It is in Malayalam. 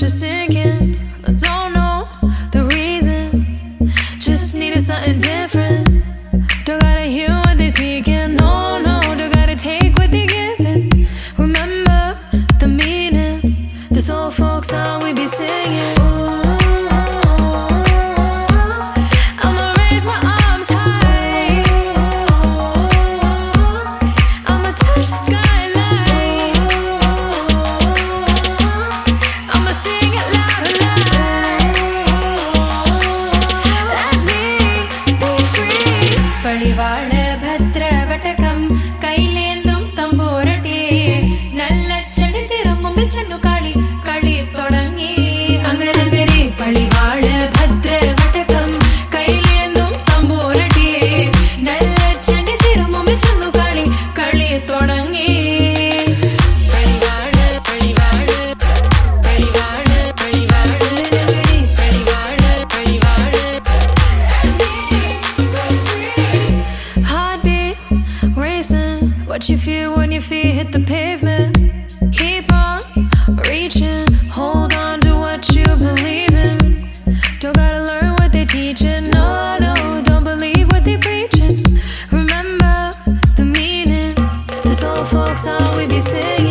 Just sinking. I don't know the reason. Just needed something different. Don't gotta hear what they speak. ചെന്നു കളി കളി തുടങ്ങി. അങ്ങനങ്ങനെ പളിവാൾ ഭദ്ര വടക്കം കയ്യിലേന്തും തമ്പൂരട്ടി. നല്ല ചണ്ടി തിരുമുമ്പിൽ ചെന്നു കളി കളി തുടങ്ങി. What you feel when your feet hit the pavement? chasing